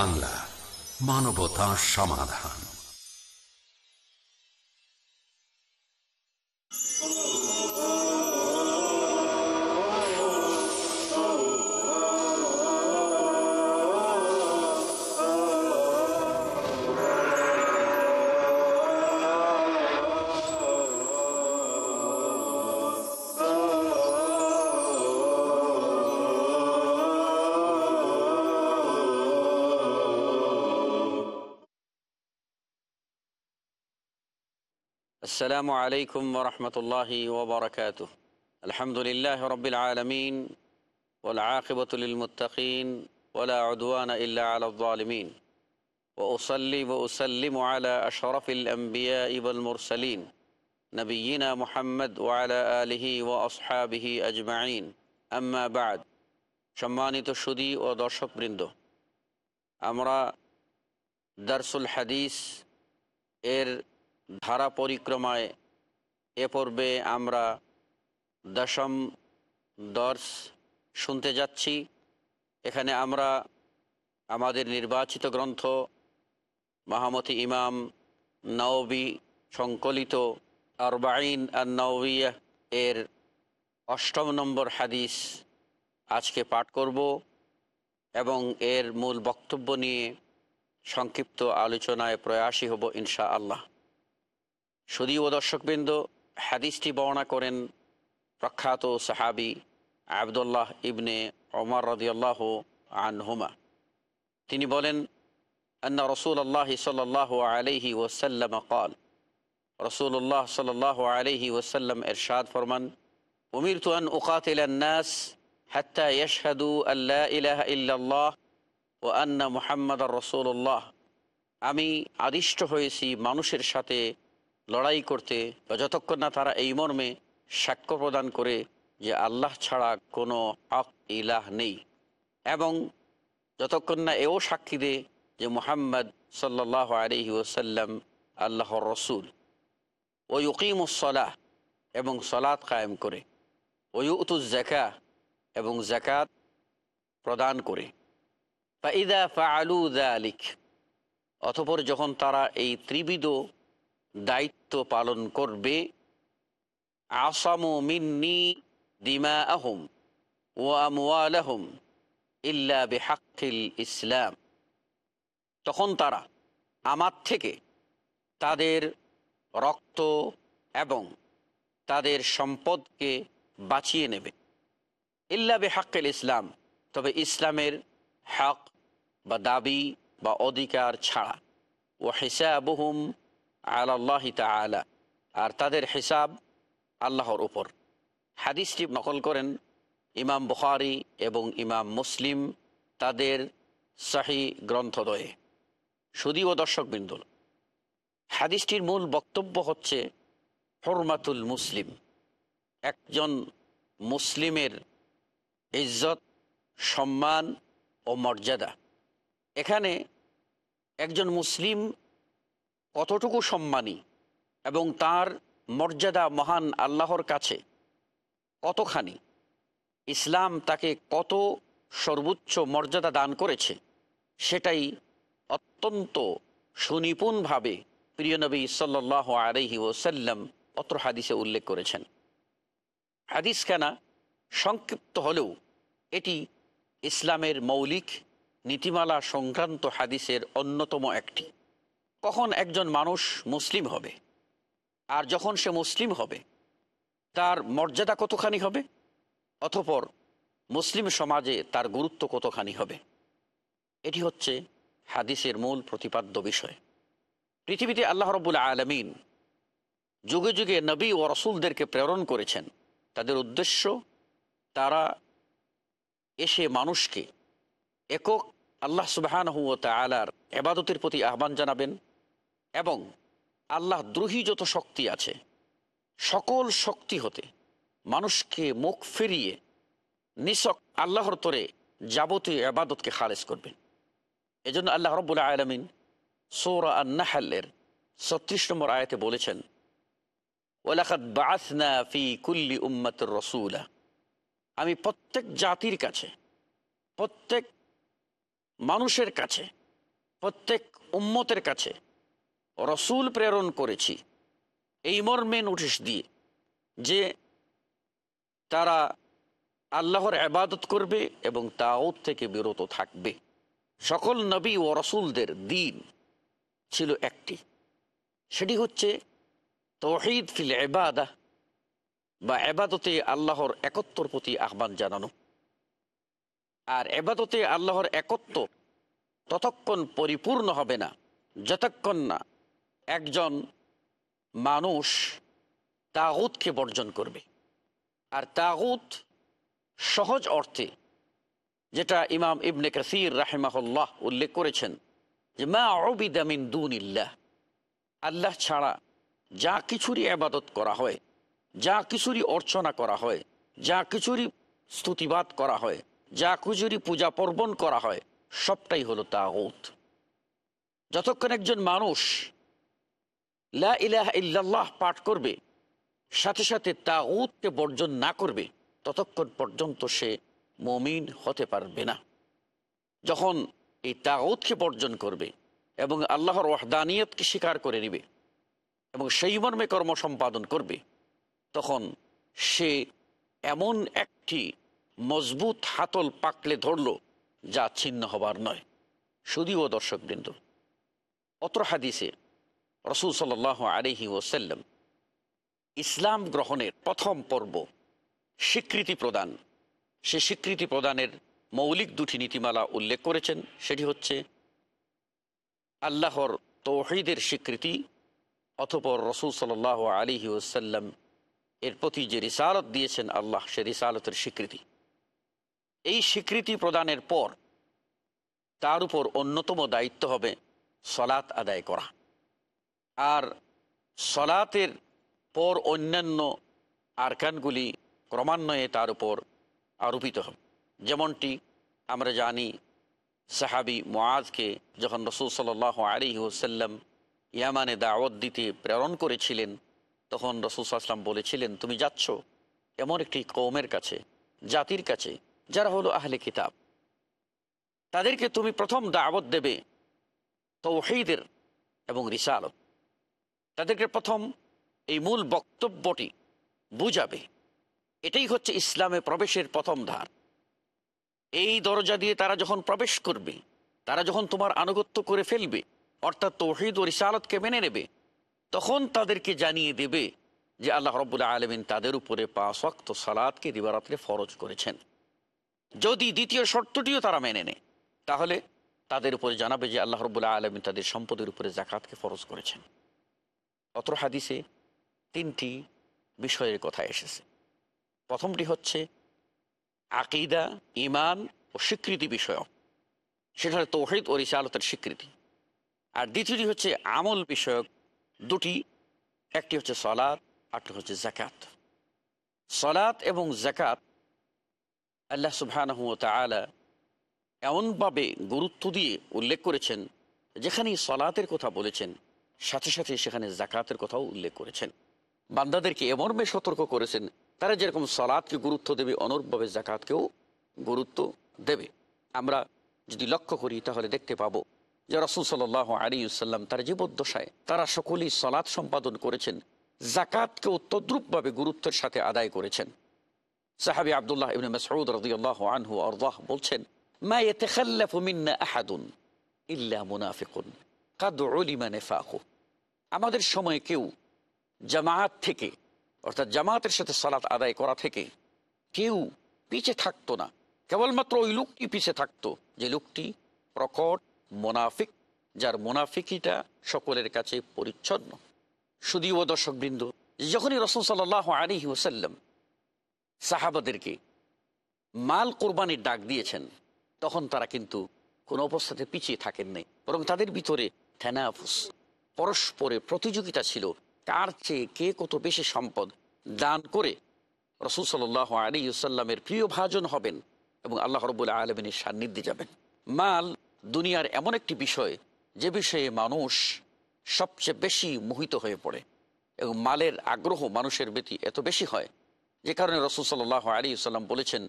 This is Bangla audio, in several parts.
বাংলা মানবতা সমাধান। السلام عليكم ورحمة الله وبركاته الحمد لله رب العالمين والعاقبة للمتقين ولا عدوان إلا على الظالمين وأصلي وأسلم على أشرف الأنبياء والمرسلين نبينا محمد وعلى آله وأصحابه أجمعين أما بعد সম্মানিত সুদী ও দর্শকবৃন্দ আমরা দারসুল হাদিস এর ধারা পরিক্রমায়, এ পর্বে আমরা দশম দর্শ শুনতে যাচ্ছি। এখানে আমরা আমাদের নির্বাচিত গ্রন্থ মাহমতি ইমাম নওবি সংকলিত আরবাইন আর নওবিয়া এর অষ্টম নম্বর হাদিস আজকে পাঠ করব এবং এর মূল বক্তব্য নিয়ে সংক্ষিপ্ত আলোচনায় প্রয়াসী হব ইনশা আল্লাহ শুধুও দর্শকবৃন্দ, হাদিসটি বর্ণনা করেন প্রখ্যাত সাহাবি আবদুল্লাহ ইবনে ওমর রদিয়াল্লাহ আনহুমা। তিনি বলেন, আন্না রসুল আল্লাহ সাল্লাহ আলহি ওসাল্লাম কল রসুল্লাহ সাল্লাহ আলহি ওসাল্লাম এরশাদ ফরমান উমির তুয়ান উকাতিল নাস হাত্তা ইয়শহাদু আল্লাহ ইলাহ ইল্লাল্লাহ ও আন্না মুহাম্মদ রসুল্লাহ আমি আদিষ্ট হয়েছি মানুষের সাথে লড়াই করতে যতক্ষণ না তারা এই মর্মে সাক্ষ্য প্রদান করে যে আল্লাহ ছাড়া কোনো হক, ইলাহ নেই। এবং যতক্ষণ না এও সাক্ষী দে যে মোহাম্মদ সাল্লাহ আলহি ওসাল্লাম আল্লাহর রসুল। ওই উকিমুসলাহ এবং সলাৎ কায়েম করে। ওই উতুজ জাকা এবং জাকাত প্রদান করে। ফাইদা ফা দা আলিক অথপর যখন তারা এই ত্রিবিধ দায়িত্ব পালন করবে। আসামু মিন্নি দিমা আহম ও আমওয়ালাহম ইল্লা বেহাক্কিল ইসলাম। তখন তারা আমার থেকে তাদের রক্ত এবং তাদের সম্পদকে বাঁচিয়ে নেবে। ইল্লা বেহাক্কিল ইসলাম, তবে ইসলামের হক বা দাবি বা অধিকার ছাড়া। ও হিসাবহুম আল্লাহ তালা আর তাদের হিসাব আল্লাহর উপর। হাদিসটি নকল করেন ইমাম বুখারি এবং ইমাম মুসলিম তাদের শাহী গ্রন্থদয়ে ও দর্শকবৃন্দ, হাদিসটির মূল বক্তব্য হচ্ছে হরমাতুল মুসলিম। একজন মুসলিমের ইজ্জত, সম্মান ও মর্যাদা। এখানে একজন মুসলিম কতটুকু সম্মানী এবং তার মর্যাদা মহান আল্লাহর কাছে কতখানি? ইসলাম তাকে কত সর্বোচ্চ মর্যাদা দান করেছে সেটাই অত্যন্ত সুনিপুণভাবে প্রিয় নবী সাল্লাহ আলহি ওসাল্লাম অত্র হাদিসে উল্লেখ করেছেন। হাদিস কেনা সংক্ষিপ্ত হলেও এটি ইসলামের মৌলিক নীতিমালা সংক্রান্ত হাদিসের অন্যতম একটি। কখন একজন মানুষ মুসলিম হবে? আর যখন সে মুসলিম হবে, তার মর্যাদা কতখানি হবে? অথপর মুসলিম সমাজে তার গুরুত্ব কতখানি হবে? এটি হচ্ছে হাদিসের মূল প্রতিপাদ্য বিষয়। পৃথিবীতে আল্লাহ রবুল আলমিন যুগে যুগে নবী ও রসুলদেরকে প্রেরণ করেছেন। তাদের উদ্দেশ্য, তারা এসে মানুষকে একক আল্লাহ সুবাহান হুয়া তালার এবাদতের প্রতি আহ্বান জানাবেন। এবং আল্লাহ দ্রোহী যত শক্তি আছে, সকল শক্তি হতে মানুষকে মুখ ফিরিয়ে নিশক আল্লাহর তরে যাবতীয় আবাদতকে খারেজ করবেন। এজন্য আল্লাহ রব্বুল আলমিন সৌরা আন্নাহাল্লের ছত্রিশ নম্বর আয়াতে বলেছেন কুল্লি রসুলা আমি প্রত্যেক জাতির কাছে, প্রত্যেক মানুষের কাছে, প্রত্যেক উম্মতের কাছে রসুল প্রেরণ করেছি। এই মর্মে নোটিশ দিয়ে যে তারা আল্লাহর আবাদত করবে এবং তাওত থেকে বিরত থাকবে। সকল নবী ও রসুলদের দিন ছিল একটি। সেটি হচ্ছে তহিদ ফিল এবাদা বা এবাদতে আল্লাহর একত্বর প্রতি আহ্বান জানানো। আর এবাদতে আল্লাহর একত্ব ততক্ষণ পরিপূর্ণ হবে না, যতক্ষণ না একজন মানুষ তাগুতকে বর্জন করবে। আর তাগুত সহজ অর্থে, যেটা ইমাম ইবনে কাসির রাহেমাহুল্লাহ উল্লেখ করেছেন, যে মা অবিদামিন দুনিল্লাহ। আল্লাহ ছাড়া যা কিছুরই আবাদত করা হয়, যা কিছুরই অর্চনা করা হয়, যা কিছুরই স্তুতিবাদ করা হয়, যা কিছুরই পূজা পর্বণ করা হয়, সবটাই হলো তাগুত। যতক্ষণ একজন মানুষ লা ইল্লাল্লাহ পাঠ করবে, সাথে সাথে তা তাগুতকে বর্জন না করবে, ততক্ষণ পর্যন্ত সে মমিন হতে পারবে না। যখন এই তাগুতকে বর্জন করবে এবং আল্লাহর ওয়াহদানিয়তকে স্বীকার করে নেবে এবং সেই মর্মে কর্ম সম্পাদন করবে, তখন সে এমন একটি মজবুত হাতল পাকলে ধরল যা ছিন্ন হবার নয়। শুধুও দর্শকবৃন্দ, অত্র হাদিসে রসুল সাল আলহি ওসাল্লাম ইসলাম গ্রহণের প্রথম পর্ব স্বীকৃতি প্রদান। সে স্বীকৃতি প্রদানের মৌলিক দুটি নীতিমালা উল্লেখ করেছেন। সেটি হচ্ছে আল্লাহর তৌহিদের স্বীকৃতি অথপর রসুল সাল আলিহি ওসাল্লাম এর প্রতি যে রিসালত দিয়েছেন আল্লাহ, সে রিসালতের স্বীকৃতি। এই স্বীকৃতি প্রদানের পর তার উপর অন্যতম দায়িত্ব হবে সলাৎ আদায় করা। আর সলাতের পর অন্যান্য আরকানগুলি ক্রমান্বয়ে তার উপর আরোপিত হবে। যেমনটি আমরা জানি, সাহাবি মোয়াজকে যখন রসুল সাল আলী ওসাল্লাম ইয়ামানে দাওয়াত দিতে প্রেরণ করেছিলেন, তখন রসুল আসলাম বলেছিলেন, তুমি যাচ্ছ এমন একটি কৌমের কাছে, জাতির কাছে, যারা হলো আহলে কিতাব। তাদেরকে তুমি প্রথম দাওয়াত দেবে তৌহিদের এবং রিসালত। তাদেরকে প্রথম এই মূল বক্তব্যটি বুঝাবে। এটাই হচ্ছে ইসলামে প্রবেশের প্রথম ধার। এই দরজা দিয়ে তারা যখন প্রবেশ করবে, তারা যখন তোমার আনুগত্য করে ফেলবে, অর্থাৎ তৌহিদ ও রিসালতকে মেনে নেবে, তখন তাদেরকে জানিয়ে দেবে যে আল্লাহ রব্বুল্লা আলমিন তাদের উপরে পাঁচ ওয়াক্ত সালাদকে দিবারাত্রে ফরজ করেছেন। যদি দ্বিতীয় শর্তটিও তারা মেনে নেয়, তাহলে তাদের উপরে জানাবে যে আল্লাহ রব্বুল্লাহ আলমিন তাদের সম্পদের উপরে জাকাতকে ফরজ করেছেন। অত্র হাদিসে তিনটি বিষয়ের কথা এসেছে। প্রথমটি হচ্ছে আকিদা ইমান ও স্বীকৃতি বিষয় হচ্ছে তৌহিদ ও রিসালতের স্বীকৃতি। আর দ্বিতীয়টি হচ্ছে আমল বিষয়ক। দুটি, একটি হচ্ছে সলাৎ আরটি হচ্ছে জাকাত সলাৎ এবং জাকাত আল্লাহ সুবহানাহ তালা এমনভাবে গুরুত্ব দিয়ে উল্লেখ করেছেন, যেখানেই সলাতের কথা বলেছেন সাথে সাথে সেখানে জাকাতের কথাও উল্লেখ করেছেন। বান্দাদেরকে এমর্মে সতর্ক করেছেন, তারা যেরকম সলাদকে গুরুত্ব দেবে, অনুরূপভাবে জাকাতকেও গুরুত্ব দেবে। আমরা যদি লক্ষ্য করি, তাহলে দেখতে পাবো যে রসুল সাল আলিউসাল্লাম তার জীবদ্দশায় তারা সকলেই সলাদ সম্পাদন করেছেন জাকাতকেও তদ্রুপভাবে গুরুত্বের সাথে আদায় করেছেন। সাহাবি আবদুল্লাহ ইবনে মাসউদ রাদিয়াল্লাহ আনহু আরদাহ বলছেন, মা ইয়াতাখাল্লাফু মিন্না আহাদুন ইল্লা মুনাফিকুন, কাদ উলিমা নিফাকু আমাদের সময়ে কেউ জামায়াত থেকে, অর্থাৎ জামায়াতের সাথে সালাত আদায় করা থেকে কেউ পিছে থাকতো না। কেবলমাত্র ওই লোকটি পিছে থাকতো, যে লোকটি প্রকট, মোনাফিক, যার মোনাফিকিটা সকলের কাছে পরিচ্ছন্ন। শুধুও দর্শকবৃন্দ, যখনই রসুল সাল্লাহ আলী ওসাল্লাম সাহাবাদেরকে মাল কোরবানির ডাক দিয়েছেন, তখন তারা কিন্তু কোনো অবস্থাতে পিছিয়ে থাকেন নাই, বরং তাদের ভিতরে থেনাফুস পরস্পরে প্রতিযোগিতা ছিল কার চেয়ে কে কত বেশি সম্পদ দান করে রসুল সাল্লাহ আলী সাল্লামের প্রিয় ভাজন হবেন এবং আল্লাহ রবুল্লা আলমিনের সান্নিধ্যে যাবেন। মাল দুনিয়ার এমন একটি বিষয় যে বিষয়ে মানুষ সবচেয়ে বেশি মোহিত হয়ে পড়ে এবং মালের আগ্রহ মানুষের ব্যতি এত বেশি হয়, যে কারণে রসুল সাল্লাহ আলী ইসাল্লাম বলেছেন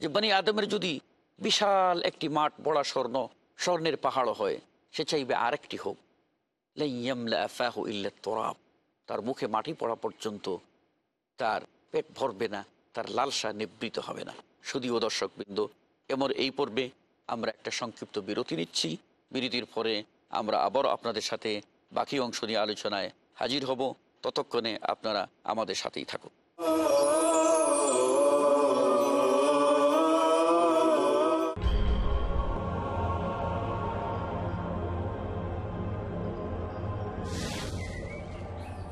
যে বানি আদমের যদি বিশাল একটি মাঠ বড়া স্বর্ণ, স্বর্ণের পাহাড় হয়, সে চাইবে আরেকটি হোক। লাইয়ামলা আফাহু ইল্লা তোরাব। তার মুখে মাটি পড়া পর্যন্ত তার পেট ভরবে না, তার লালসা নিবৃত হবে না। শুধুও দর্শকবৃন্দ এমন এই পর্বে আমরা একটা সংক্ষিপ্ত বিরতি নিচ্ছি। বিরতির পরে আমরা আবারও আপনাদের সাথে বাকি অংশ নিয়ে আলোচনায় হাজির হব। ততক্ষণে আপনারা আমাদের সাথেই থাকুন।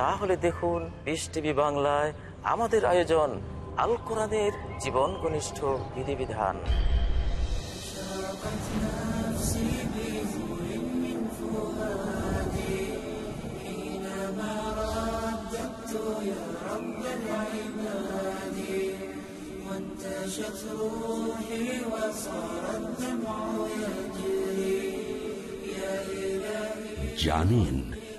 তাহলে দেখুন পিস টিভি বাংলায় আমাদের আয়োজন আল কোরআনের জীবন ঘনিষ্ঠ বিধিবিধান। জানেন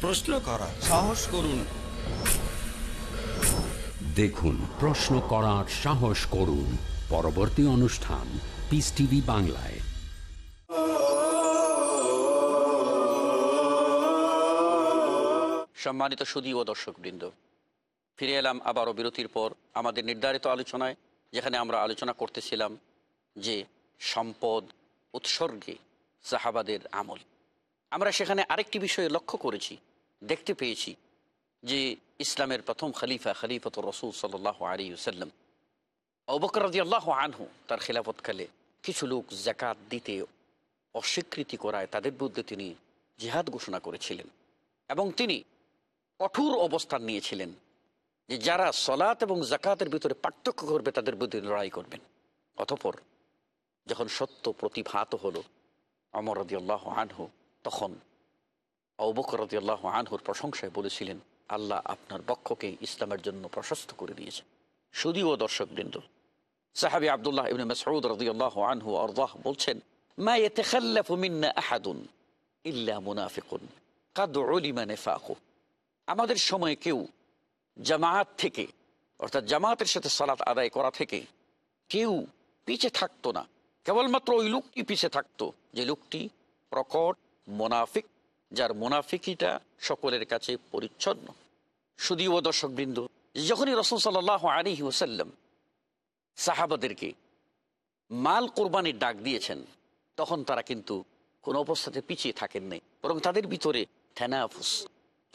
প্রশ্ন করা সাহস করুন। দেখুন প্রশ্ন করার সাহস করুন। পরবর্তী অনুষ্ঠান পিস টিভি বাংলায়। সম্মানিত সুদী ও দর্শকবৃন্দ ফিরে এলাম আবারও বিরতির পর আমাদের নির্ধারিত আলোচনায় যেখানে আমরা আলোচনা করতেছিলাম যে সম্পদ উৎসর্গে সাহাবাদের আমল। আমরা সেখানে আরেকটি বিষয়ে লক্ষ্য করেছি, দেখতে পেয়েছি যে ইসলামের প্রথম খলিফা খলিফত রসুল সাল্লাহ আলী সাল্লাম অবকরাদি আল্লাহ আনহু, তার খেলাফতকালে কিছু লোক জাকাত দিতে অস্বীকৃতি করায় তাদের বিরুদ্ধে তিনি জিহাদ ঘোষণা করেছিলেন এবং তিনি কঠোর অবস্থান নিয়েছিলেন যে যারা সলাত এবং জাকাতের ভিতরে পার্থক্য করবে তাদের বিরুদ্ধে লড়াই করবেন। অতপর যখন সত্য প্রতিভাত হলো, অমর রদি আল্লাহ আনহু তখন অবকর রদি আনহুর প্রশংসায় বলেছিলেন, আল্লাহ আপনার বক্ষকে ইসলামের জন্য প্রশস্ত করে দিয়েছে। শুধুও দর্শকবৃন্দ। সাহাবি আবদুল্লাহ ইবনে মাসউদ রাদিয়াল্লাহু আনহু আরদাহ বলছেন, মা ইয়াতাখাল্লাফু মিন্না আহাদুন ইল্লা মুনাফিকুন। কাদ উলিমা নিফাকু। আমাদের সময়ে কেউ জামায়াত থেকে, অর্থাৎ জামায়াতের সাথে সালাত আদায় করা থেকে কেউ পিছে থাকতো না। কেবলমাত্র ওই লোকটি পিছে থাকতো, যে লোকটি প্রকট মোনাফিক, যার মোনাফিকিটা সকলের কাছে পরিচ্ছন্ন। শুধুও দর্শকবৃন্দ, যখনই রসুল সাল্লাহ আলী ওসাল্লাম সাহাবাদেরকে মাল কোরবানির ডাক দিয়েছেন, তখন তারা কিন্তু কোনো অবস্থাতে পিছিয়ে থাকেন নাই, বরং তাদের ভিতরে থ্যানাফুস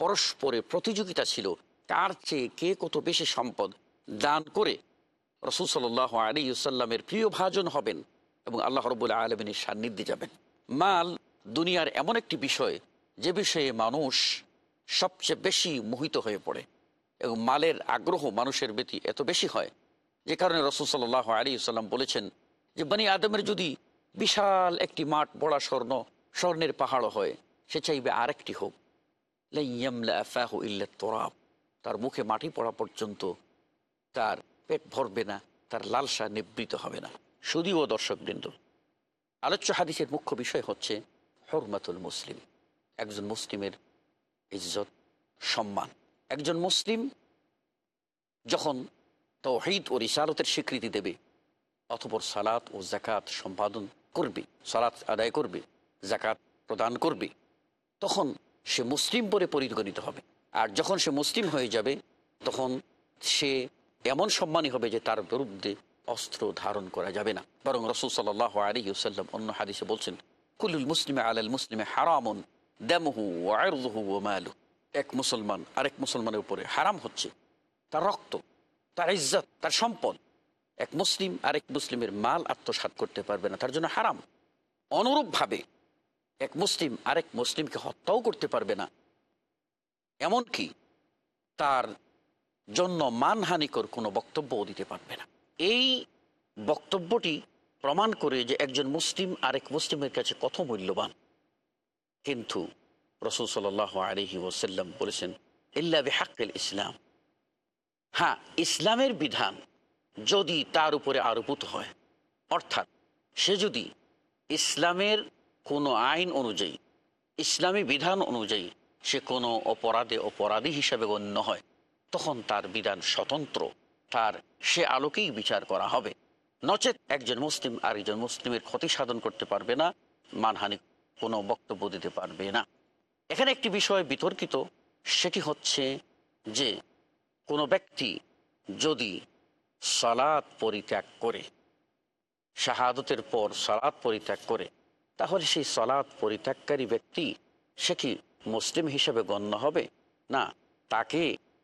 পরস্পরে প্রতিযোগিতা ছিল, কার চেয়ে কে কত বেশি সম্পদ দান করে রসুল সাল আলী সাল্লামের প্রিয় ভাজন হবেন এবং আল্লাহ রবুল্লা আলমিনের সান্নিধ্যে যাবেন। মাল দুনিয়ার এমন একটি বিষয় যে বিষয়ে মানুষ সবচেয়ে বেশি মোহিত হয়ে পড়ে এবং মালের আগ্রহ মানুষের ব্যতি এত বেশি হয়। যে কারণে রসুল সাল্লাহ আলী সাল্লাম বলেছেন যে বানি আদমের যদি বিশাল একটি মাঠ, বড়া স্বর্ণ, স্বর্ণের পাহাড় হয়, সে চাইবে আরেকটি হোক। তোরাব। তার মুখে মাটি পড়া পর্যন্ত তার পেট ভরবে না, তার লালসা নিবৃত হবে না। শুধুও দর্শকবৃন্দ। আলোচ্য হাদিসের মুখ্য বিষয় হচ্ছে হরমাতুল মুসলিম একজন মুসলিমের ইজ্জত, সম্মান। একজন মুসলিম যখন তৌহিদ ও রিসালতের স্বীকৃতি দেবে অথপর সালাত ও জাকাত সম্পাদন করবে, সালাত আদায় করবে জাকাত প্রদান করবে, তখন সে মুসলিম বলে পরিগণিত হবে। আর যখন সে মুসলিম হয়ে যাবে, তখন সে এমন সম্মানী হবে যে তার বিরুদ্ধে অস্ত্র ধারণ করা যাবে না। বরং রসুল সাল্লাহ আলী সাল্লাম অন্য হাদিসে বলছেন কুল্লুল মুসলিমে আলাল মুসলিমে হারামুন দেমহু ও আয়রুহু ও মায়ালু এক মুসলমান, আরেক মুসলমানের উপরে হারাম হচ্ছে। তার রক্ত, তার ইজ্জত, তার সম্পদ। এক মুসলিম, আরেক মুসলিমের মাল আত্মসাত করতে পারবে না, তার জন্য হারাম। অনুরূপভাবে এক মুসলিম, আরেক মুসলিমকে হত্যাও করতে পারবে না। এমনকি তার জন্য মানহানিকর কোনো বক্তব্যও দিতে পারবে না। এই বক্তব্যটি প্রমাণ করে যে একজন মুসলিম আরেক মুসলিমের কাছে কত মূল্যবান। কিন্তু রসুল সাল আলহি ওসাল্লাম বলেছেন, ইল্লা বেহাক্কেল ইসলাম। হ্যাঁ ইসলামের বিধান যদি তার উপরে আরোপিত হয়, অর্থাৎ সে যদি ইসলামের কোনো আইন অনুযায়ী, ইসলামী বিধান অনুযায়ী সে কোনো অপরাধে অপরাধী হিসাবে গণ্য হয়, তখন তার বিধান স্বতন্ত্র, তার সে আলোকেই বিচার করা হবে। নচেত একজন মুসলিম আরেকজন মুসলিমের ক্ষতি সাধন করতে পারবে না, মানহানি কোনো বক্তব্য দিতে পারবে না। এখানে একটি বিষয় বিতর্কিত, সেটি হচ্ছে যে কোনো ব্যক্তি যদি সালাদ পরিত্যাগ করে, শাহাদতের পর সালাদ পরিত্যাগ করে, তাহলে সেই সালাদ পরিত্যাগকারী ব্যক্তি, সে কি মুসলিম হিসেবে গণ্য হবে? না, তাকে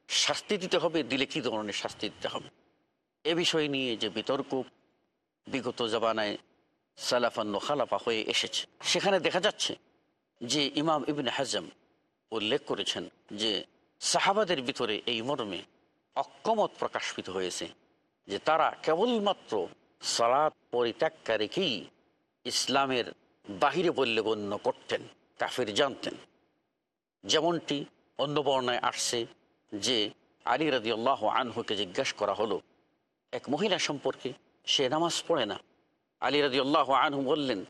শাস্তি দিতে হবে, দিলে কি ধরনের শাস্তি দিতে হবে? এ বিষয় নিয়ে যে বিতর্ক বিগত জবানায় সালাফান্ন খালাফা হয়ে এসেছে। সেখানে দেখা যাচ্ছে যে ইমাম ইবিন হাজম উল্লেখ করেছেন যে সাহাবাদের ভিতরে এই মর্মে অক্ষমত প্রকাশিত হয়েছে যে তারা কেবলমাত্র সালাদ পরিত্যাগকারীকেই ইসলামের বাহিরে বললে গণ্য করতেন, কাফের জানতেন। যেমনটি অন্য বর্ণায় আসছে যে আলী রাজি আল্লাহ আনহুকে জিজ্ঞাসা করা হলো, এক মহিলা সম্পর্কে সে নামাজ পড়ে না। আলী রাজি আল্লাহ আনহু বললেন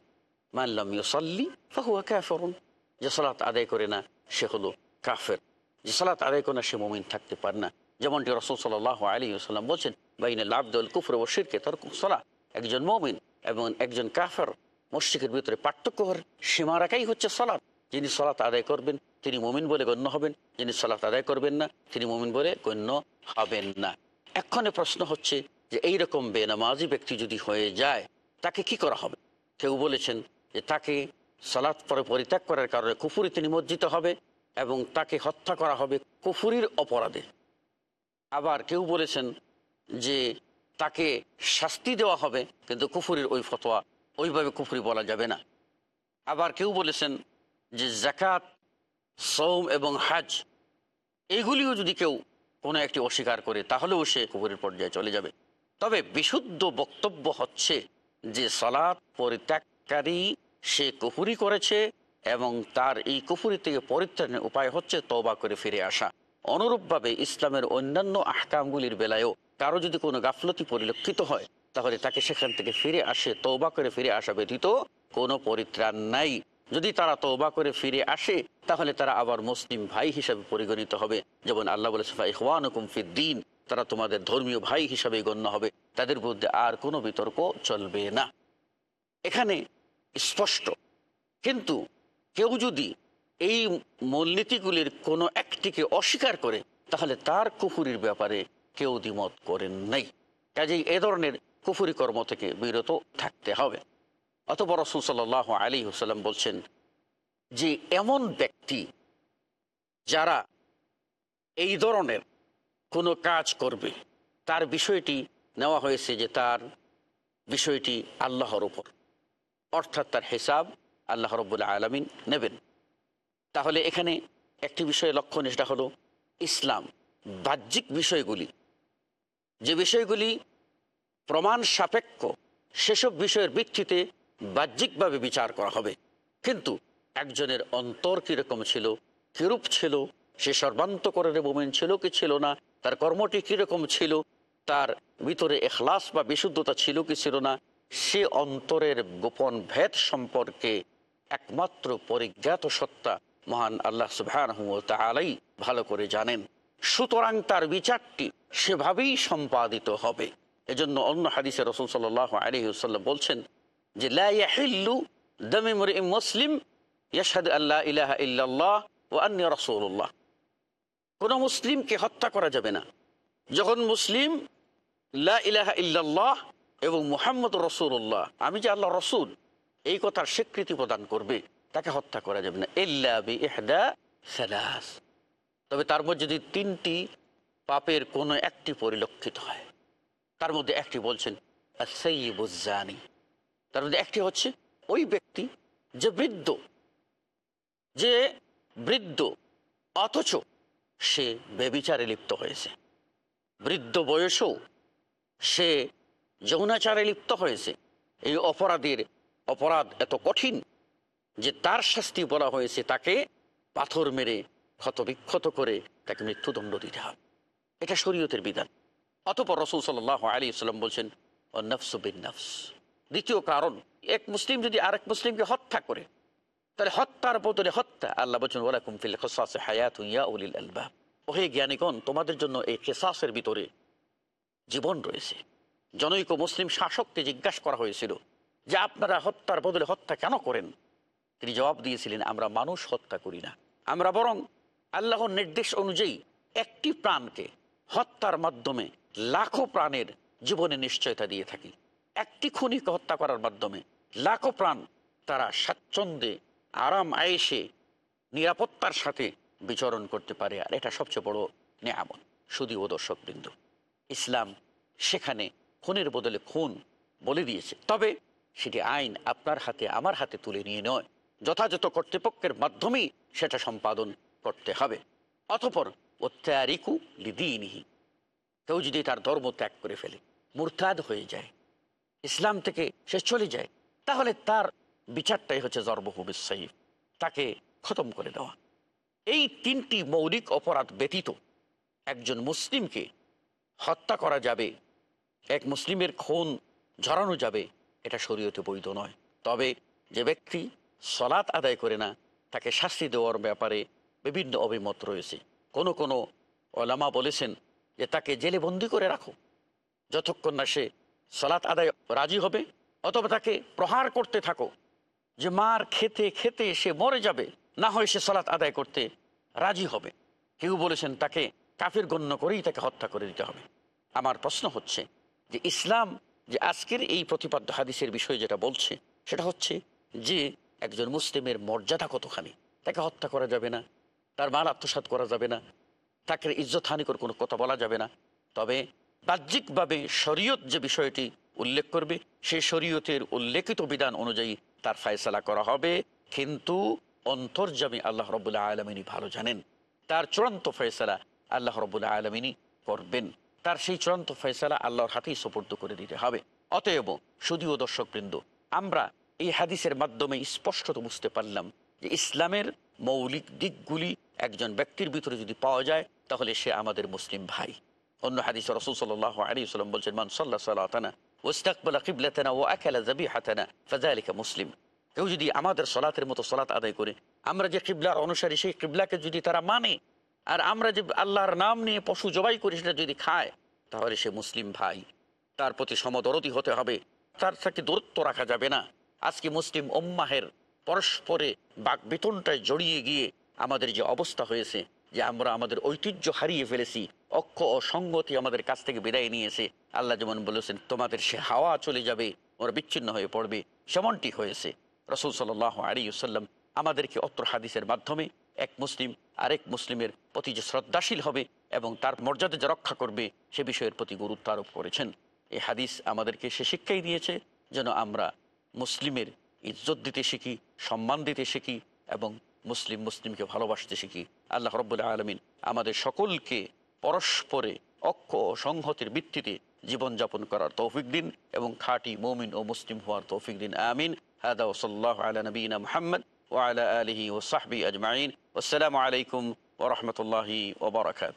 মানলাম ইউসল্লি ফাহুয়া কাফরুন। যে সালাত আদায় করে না, সে হলো কাফের। যে সালাত আদায় করে না, সে মমিন থাকতে পারে না। যেমনটি রসুল সাল্লাহ আলী সাল্লাম বলছেন, বাইনে লাভদুল কুফর ও শিরকে তার সলা একজন মমিন এবং একজন কাফের মসজিদের ভিতরে পার্থক্য সীমারেখাই হচ্ছে সলাৎ যিনি সলাৎ আদায় করবেন, তিনি মমিন বলে গণ্য হবেন। যিনি সলাৎ আদায় করবেন না, তিনি মমিন বলে গণ্য হবেন না। এক্ষণে প্রশ্ন হচ্ছে যে এই রকম বেনামাজি ব্যক্তি যদি হয়ে যায়, তাকে কি করা হবে? কেউ বলেছেন যে তাকে সালাত পরে পরিত্যাগ করার কারণে কুফুরিতে নিমজ্জিত হবে এবং তাকে হত্যা করা হবে কুফুরির অপরাধে। আবার কেউ বলেছেন যে তাকে শাস্তি দেওয়া হবে, কিন্তু কুফুরির ওই ফতোয়া ওইভাবে কুফুরি বলা যাবে না। আবার কেউ বলেছেন যে জাকাত সৌম এবং হাজ এইগুলিও যদি কেউ কোনো একটি অস্বীকার করে, তাহলেও সে কুফুরের পর্যায়ে চলে যাবে। তবে বিশুদ্ধ বক্তব্য হচ্ছে যে সলাৎ পরিত্যাগকারী সে কুফুরি করেছে এবং তার এই কুফুরি থেকে পরিত্রাণের উপায় হচ্ছে তওবা করে ফিরে আসা। অনুরূপভাবে ইসলামের অন্যান্য আহকামগুলির বেলায়ও কারও যদি কোনো গাফলতি পরিলক্ষিত হয়, তাহলে তাকে সেখান থেকে ফিরে আসে তৌবা করে ফিরে আসা ব্যতীত কোনো পরিত্রাণ নাই। যদি তারা তৌবা করে ফিরে আসে, তাহলে তারা আবার মুসলিম ভাই হিসাবে পরিগণিত হবে। যেমন আল্লাহ বলে ইহওয়ান দিন তারা তোমাদের ধর্মীয় ভাই হিসাবে গণ্য হবে। তাদের বিরুদ্ধে আর কোনো বিতর্ক চলবে না। এখানে স্পষ্ট। কিন্তু কেউ যদি এই মূলনীতিগুলির কোনো একটিকে অস্বীকার করে, তাহলে তার কুফুরির ব্যাপারে কেউ দ্বিমত করেন নাই। কাজেই এ ধরনের কুফুরি কর্ম থেকে বিরত থাকতে হবে। অতপর রসুল সাল আলী হুসাল্লাম বলছেন যে এমন ব্যক্তি যারা এই ধরনের কোনো কাজ করবে, তার বিষয়টি নেওয়া হয়েছে যে তার বিষয়টি আল্লাহর উপর। অর্থাৎ তার হিসাব আল্লাহ রব্বুল আলমিন নেবেন। তাহলে এখানে একটি বিষয়ে লক্ষণ সেটা হলো, ইসলাম বাহ্যিক বিষয়গুলি। যে বিষয়গুলি প্রমাণ সাপেক্ষ, সেসব বিষয়ের ভিত্তিতে বাহ্যিকভাবে বিচার করা হবে। কিন্তু একজনের অন্তর কীরকম ছিল, কিরূপ ছিল, সে সর্বান্তকরের মোমেন ছিল কি ছিল না, তার কর্মটি কীরকম ছিল, তার ভিতরে এখলাস বা বিশুদ্ধতা ছিল কি ছিল না, সে অন্তরের গোপন ভেদ সম্পর্কে একমাত্র পরিজ্ঞাত সত্তা মহান আল্লাহ সুবহান আলাই ভালো করে জানেন। সুতরাং তার বিচারটি সেভাবেই সম্পাদিত হবে। এজন্য অন্য হাদিসে রসুল সাল আলহিউসাল্লাম বলছেন যে লাহিল্লু দমে মুসলিম ইয়াসাদ আল্লাহ ইলাহা ইল্লাল্লাহ ও আন্য রসুল্লাহ কোনো মুসলিমকে হত্যা করা যাবে না। যখন মুসলিম লা ইলাহা ইল্লাল্লাহ এবং মুহাম্মদ রসুল্লাহ আমি যে আল্লাহ রসুল, এই কথার স্বীকৃতি প্রদান করবে, তাকে হত্যা করা যাবে না। ইল্লা বি ইহদা সালাস। তবে তার মধ্যে যদি তিনটি পাপের কোনো একটি পরিলক্ষিত হয়, তার মধ্যে একটি বলছেন সৈবুজানি তার মধ্যে একটি হচ্ছে ওই ব্যক্তি যে বৃদ্ধ যে বৃদ্ধ, অথচ সে বেবিচারে লিপ্ত হয়েছে। বৃদ্ধ বয়সেও সে যৌনাচারে লিপ্ত হয়েছে। এই অপরাধের অপরাধ এত কঠিন যে তার শাস্তি বলা হয়েছে তাকে পাথর মেরে ক্ষতবিক্ষত করে তাকে মৃত্যুদণ্ড দিতে হবে। এটা শরীয়তের বিধান। অতপর রসুল সাল্লাহ আলী সাল্লাম বলছেন ও নফস বিন নফস দ্বিতীয় কারণ, এক মুসলিম যদি আরেক মুসলিমকে হত্যা করে, তাহলে হত্যার বদলে হত্যা। আল্লাহ বলছেন ওলাকুম ফিল খসাসে হায়াত উলিল ওহে জ্ঞানীগণ, তোমাদের জন্য এই খেসাসের ভিতরে জীবন রয়েছে। জনৈক মুসলিম শাসককে জিজ্ঞাসা করা হয়েছিল যে, আপনারা হত্যার বদলে হত্যা কেন করেন? তিনি জবাব দিয়েছিলেন, আমরা মানুষ হত্যা করি না। আমরা বরং আল্লাহর নির্দেশ অনুযায়ী একটি প্রাণকে হত্যার মাধ্যমে লাখো প্রাণের জীবনে নিশ্চয়তা দিয়ে থাকি। একটি খুনিকে হত্যা করার মাধ্যমে লাখো প্রাণ তারা স্বাচ্ছন্দ্যে, আরাম আয়েসে নিরাপত্তার সাথে বিচরণ করতে পারে। আর এটা সবচেয়ে বড় নিয়ামত শুধু ও দর্শকবৃন্দ। ইসলাম সেখানে খুনের বদলে খুন বলে দিয়েছে। তবে সেটি আইন আপনার হাতে, আমার হাতে তুলে নিয়ে নয়। যথাযথ কর্তৃপক্ষের মাধ্যমেই সেটা সম্পাদন করতে হবে। অতপর অত্যারিকু লিদিনিহি, কেউ যদি তার ধর্ম ত্যাগ করে ফেলে, মুরতাদ হয়ে যায়। ইসলাম থেকে সে চলে যায়। তাহলে তার বিচারটাই হচ্ছে জর্বহুবিস সহিফ তাকে খতম করে দেওয়া। এই তিনটি মৌলিক অপরাধ ব্যতীত একজন মুসলিমকে হত্যা করা যাবে, এক মুসলিমের খুন ঝরানো যাবে, এটা শরীয়তে বৈধ নয়। তবে যে ব্যক্তি সলাৎ আদায় করে না, তাকে শাস্তি দেওয়ার ব্যাপারে বিভিন্ন অভিমত রয়েছে। কোনো কোনো ওলামা বলেছেন যে তাকে জেলে বন্দি করে রাখো। যতক্ষণ না সে সলাৎ আদায় রাজি হবে, অথবা তাকে প্রহার করতে থাকো। যে মার খেতে খেতে সে মরে যাবে, না হয় সে সলাৎ আদায় করতে রাজি হবে। কেউ বলেছেন, তাকে কাফির গণ্য করেই তাকে হত্যা করে দিতে হবে। আমার প্রশ্ন হচ্ছে যে ইসলাম যে আজকের এই প্রতিপাদ্য হাদিসের বিষয় যেটা বলছে, সেটা হচ্ছে যে একজন মুসলিমের মর্যাদা কতখানি? তাকে হত্যা করা যাবে না, তার মাল আত্মসাত করা যাবে না তাকে ইজ্জত হানিকর কোনো কথা বলা যাবে না। তবে বাহ্যিকভাবে শরীয়ত যে বিষয়টি উল্লেখ করবে, সে শরীয়তের উল্লেখিত বিধান অনুযায়ী তার ফায়সালা করা হবে। কিন্তু অন্তর্জামী আল্লাহ রবুল্লাহ আলমিনী ভালো জানেন। তার চূড়ান্ত ফয়সালা আল্লাহ রবুল্লাহ আলমিনী করবেন। তার সেই চূড়ান্ত ফয়সালা আল্লাহর হাতেই সোপর্দ করে দিতে হবে। অতএব শুধুও দর্শকবৃন্দ, আমরা এই হাদিসের মাধ্যমে স্পষ্টত বুঝতে পারলাম যে ইসলামের মৌলিক দিকগুলি একজন ব্যক্তির ভিতরে যদি পাওয়া যায়, তাহলে সে আমাদের মুসলিম ভাই। অন্য হাদিস রসুল সাল্লাহ আলী সাল্লাম বলছেন, মান সাল্লাহ সাল্লাহানা ওস্তাকবালা কিবলাতানা ও আকালা জাবি হাতানা ফাজালিকা মুসলিম। কেউ যদি আমাদের সলাতের মতো সলাত আদায় করে, আমরা যে কিবলার অনুসারী, সেই কিবলাকে যদি তারা মানে আর আমরা যে আল্লাহর নাম নিয়ে পশু জবাই করি, সেটা যদি খায়, তাহলে সে মুসলিম ভাই। তার প্রতি সমদরদি হতে হবে। তার থেকে দূরত্ব রাখা যাবে না। আজকে মুসলিম ওম্মাহের পরস্পরে বাক বেতনটায় জড়িয়ে গিয়ে আমাদের যে অবস্থা হয়েছে যে আমরা আমাদের ঐতিহ্য হারিয়ে ফেলেছি, অক্ষ ও সংগতি আমাদের কাছ থেকে বিদায় নিয়েছে। আল্লাহ যেমন বলেছেন, তোমাদের সে হাওয়া চলে যাবে, ওরা বিচ্ছিন্ন হয়ে পড়বে। সেমনটি হয়েছে। রসুল সাল আলী সাল্লাম আমাদেরকে অত্র হাদিসের মাধ্যমে এক মুসলিম, আরেক মুসলিমের প্রতি যে শ্রদ্ধাশীল হবে এবং তার মর্যাদা যে রক্ষা করবে, সে বিষয়ের প্রতি গুরুত্ব আরোপ করেছেন। এই হাদিস আমাদেরকে সে শিক্ষাই দিয়েছে, যেন আমরা মুসলিমের ইজ্জত দিতে শিখি, সম্মান দিতে শিখি এবং মুসলিম মুসলিমকে ভালোবাসতে শিখি। আল্লাহ রব্বুল আলমিন আমাদের সকলকে পরস্পরে অক্ষ ও সংহতির ভিত্তিতে জীবনযাপন করার তৌফিক দিন এবং খাঁটি মৌমিন ও মুসলিম হওয়ার তৌফিক দিন। আমিন। হাদা ওসল্লাহ আলা নবীনা মোহাম্মদ ওয়ালা আলহি ও সাহবি আজমাইন। আসসালামু আলাইকুম ওরহমতুল্লাহি ওবরাকাত